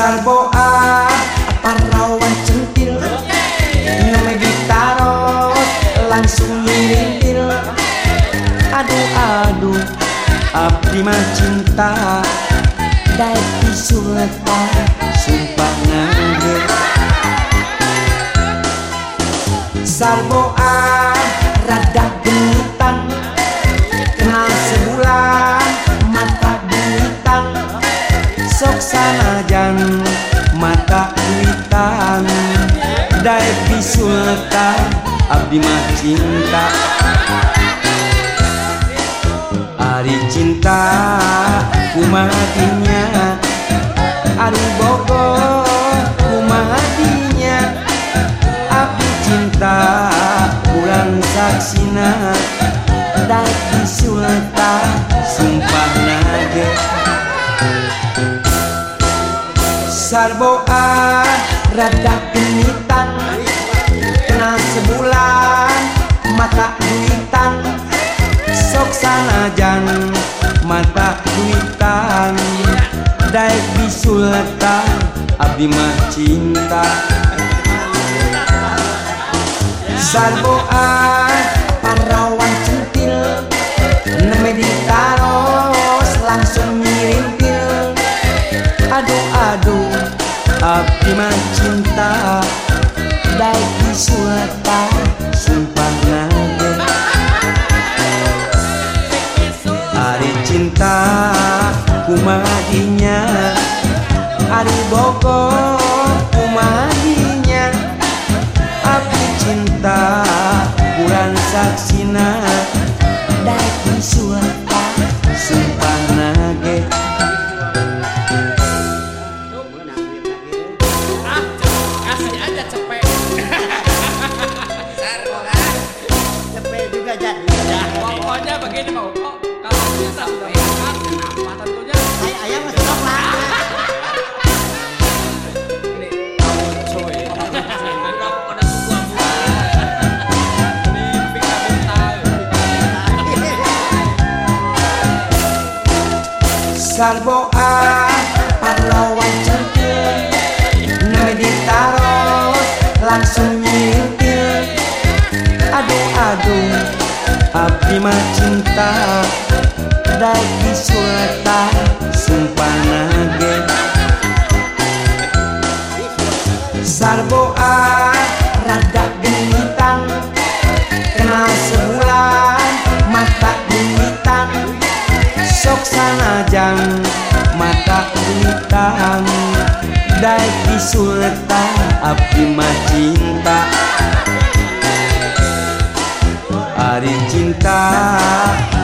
Sarboa parawan centil Neme ditaros langsung ngirintil Aduh aduh abdi mah cinta Daek pisuleta sumpah ngangge Sarboa rada Pisuleta abdi mah cinta. Ari cinta kumadinya Ari bogo kumadinya Abdi cinta kurang saksina. Daek disulta sumpah nage Sarboa rada sanajan mata duitan Daek bisulta abdi mah cinta. Sarboa parawan centil Neme ditaros langsung ngirintil. Aduh aduh abdi mah cinta. Daek bisulta Ari bogo kumadinya Api cinta bulan saksina Daek bisulta sumpah nage Ah, kasih aja cepet. Cepet juga jadi. Pokoknya begini mau kok. Kalau kita kenapa tentunya Ayah masih Sarboa pahlawan centil Neme ditaros langsung nyirintil Aduh aduh abdi mah cinta Daek disulta sumpah nage Sarboa rada Disulta abdi mah cinta. Ari cinta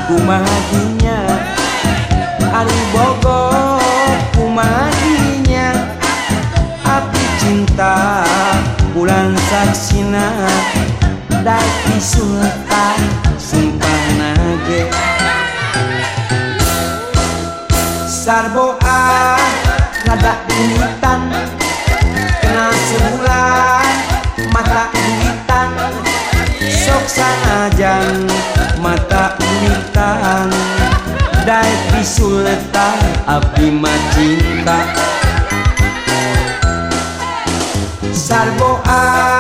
kumadinya Ari bogo kumadinya Api cinta bulan saksina. Daek disulta sumpah nage. Sarboa rada genitan sanajan mata duitan Daek bisulta abdi mah cinta Sarboa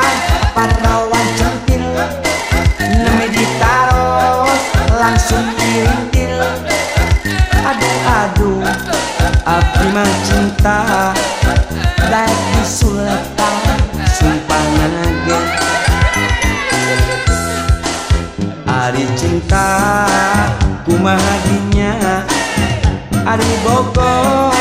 parawan centil Neme ditaros langsung dirintil. Aduh aduh abdi mah Cinta kumadinya Ari bogo